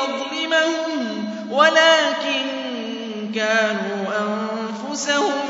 ليظلمهم ولكن كانوا أنفسهم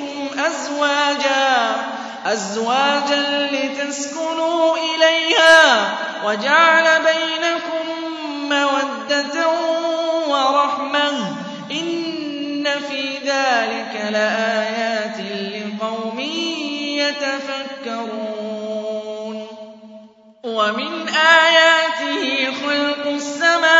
أنفسكم أزواجا أزواجا لتسكنوا إليها وجعل بينكم مودة ورحمة. إن في ذلك لآيات لقوم يتفكرون. ومن آياته خلق السماوات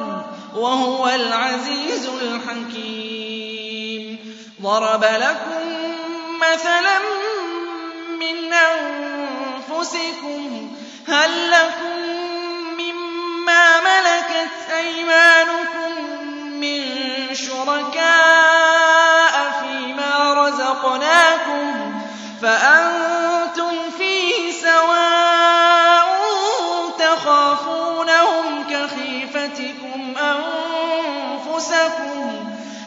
وَهُوَ الْعَزِيزُ الْحَكِيمُ. ضَرَبَ لَكُم مَّثَلًا مِّنْ أَنفُسِكُمْ ۖ هَل لَّكُم مِّمَّا مَلَكَتْ أَيْمَانُكُم مِّن شُرَكَاءَ فِيمَا رَزَقْنَاكُمْ؟ فَأَنتُمْ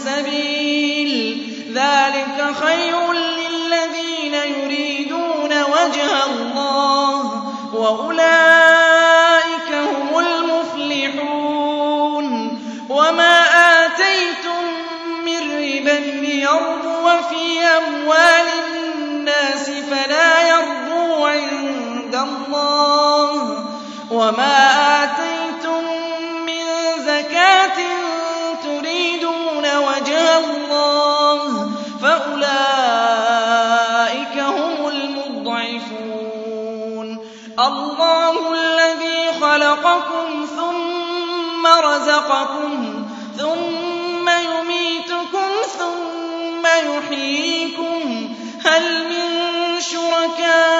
السَّبِيلِ ۚ. ذَٰلِكَ خَيْرٌ لِّلَّذِينَ يُرِيدُونَ وَجْهَ اللَّهِ ۖ وَأُولَٰئِكَ هُمُ الْمُفْلِحُونَ. وَمَا آتَيْتُم مِّن رِّبًا لِّيَرْبُوَ فِي أَمْوَالِ النَّاسِ فَلَا يَرْبُو عِندَ اللَّهِ ۖ. وَمَا آتَيْتُم اللَّهُ الَّذِي خَلَقَكُمْ ثُمَّ رَزَقَكُمْ ثُمَّ يُمِيتُكُمْ ثُمَّ يُحْيِيكُمْ ۚ. هَلْ مِن شُرَكَائِكُم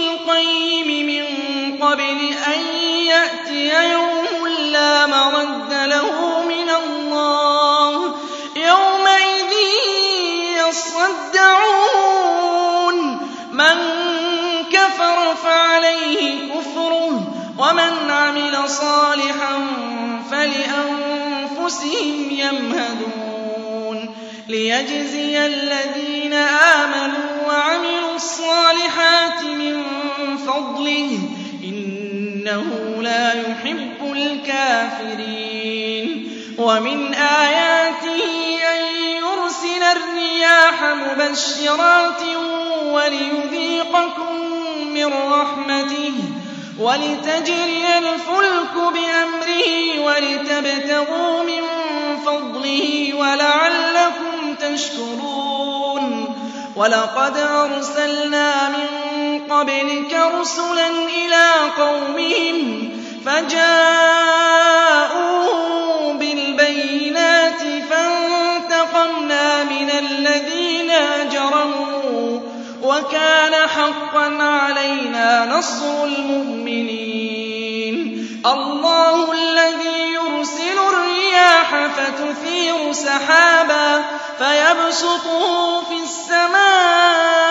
الْقَيِّمِ مِن قَبْلِ أَن يَأْتِيَ يَوْمٌ لَّا مَرَدَّ لَهُ مِنَ اللَّهِ ۖ. يَوْمَئِذٍ يَصَّدَّعُونَ مَن كَفَرَ فَعَلَيْهِ كُفْرُهُ وَمَنْ عَمِلَ صَالِحًا فَلِأَنفُسِهِمْ يَمْهَدُونَ. لِيَجْزِيَ الَّذِينَ آمَنُوا وَعَمِلُوا الصَّالِحَاتِ مِن فَضْلِهِ ۚ إِنَّهُ لَا يُحِبُّ الْكَافِرِينَ. وَمِنْ آيَاتِهِ أَن يُرْسِلَ الرِّيَاحَ مُبَشِّرَاتٍ وَلِيُذِيقَكُم مِّن رَّحْمَتِهِ وَلِتَجْرِيَ الْفُلْكُ بِأَمْرِهِ وَلِتَبْتَغُوا مِن فَضْلِهِ وَلَعَلَّكُمْ تَشْكُرُونَ. وَلَقَدْ أَرْسَلْنَا مِن قَبْلِكَ رُسُلًا إِلَىٰ قَوْمِهِمْ فَجَاءُوهُم بِالْبَيِّنَاتِ فَانتَقَمْنَا مِنَ الَّذِينَ أَجْرَمُوا ۖ وَكَانَ حَقًّا عَلَيْنَا نَصْرُ الْمُؤْمِنِينَ. اللَّهُ الَّذِي يُرْسِلُ الرِّيَاحَ فَتُثِيرُ سَحَابًا فَيَبْسُطُهُ فِي السَّمَاءِ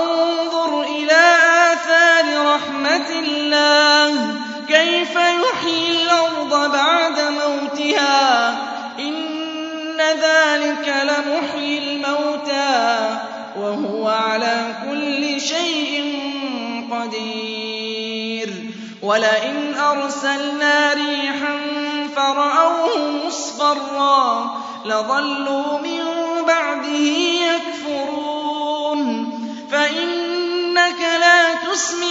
رَحْمَتِ اللَّهِ. كَيْفَ يُحْيِي الْأَرْضَ بَعْدَ مَوْتِهَا ۚ؟ إِنَّ ذَٰلِكَ لَمُحْيِي الْمَوْتَىٰ ۖ. وَهُوَ عَلَىٰ كُلِّ شَيْءٍ قَدِيرٌ. وَلَئِنْ أَرْسَلْنَا رِيحًا فَرَأَوْهُ مُصْفَرًّا لَّظَلُّوا مِن بَعْدِهِ يَكْفُرُونَ. فَإِنَّكَ لَا تُسْمِعُ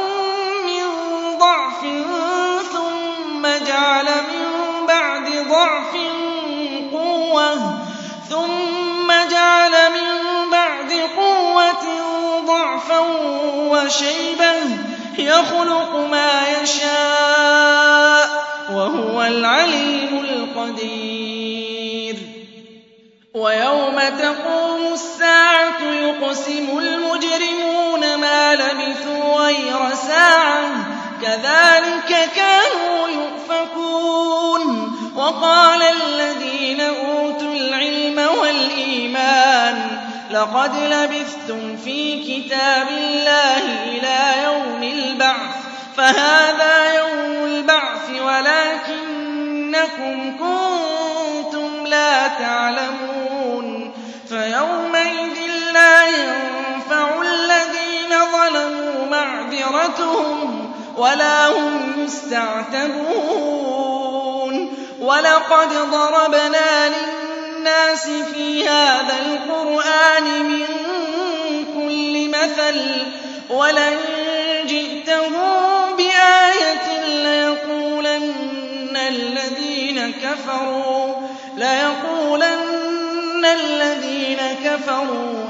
ضَعْفٍ ثُمَّ جَعَلَ مِن بَعْدِ ضَعْفٍ قُوَّةً ثُمَّ جَعَلَ مِن بَعْدِ قُوَّةٍ ضَعْفًا وَشَيْبَةً ۚ يَخْلُقُ مَا يَشَاءُ ۖ وَهُوَ الْعَلِيمُ الْقَدِيرُ. وَيَوْمَ تَقُومُ السَّاعَةُ يُقْسِمُ الْمُجْرِمُونَ مَا لَبِثُوا غَيْرَ كَذَٰلِكَ كَانُوا يُؤْفَكُونَ. وَقَالَ الَّذِينَ أُوتُوا الْعِلْمَ وَالْإِيمَانَ لَقَدْ لَبِثْتُمْ فِي كِتَابِ اللَّهِ إِلَىٰ يَوْمِ الْبَعْثِ فَهَٰذَا يَوْمُ الْبَعْثِ وَلَٰكِنَّكُمْ كُنتُمْ لَا تَعْلَمُونَ. فَيَوْمَئِذٍ لَّا يَنفَعُ الَّذِينَ ظَلَمُوا مَعْذِرَتُهُمْ ولا هم يستعتبون ولقد ضربنا للناس في هذا القرآن من كل مثل ولئن جئتهم بآية ليقولن الذين كفروا ليقولن الذين كفروا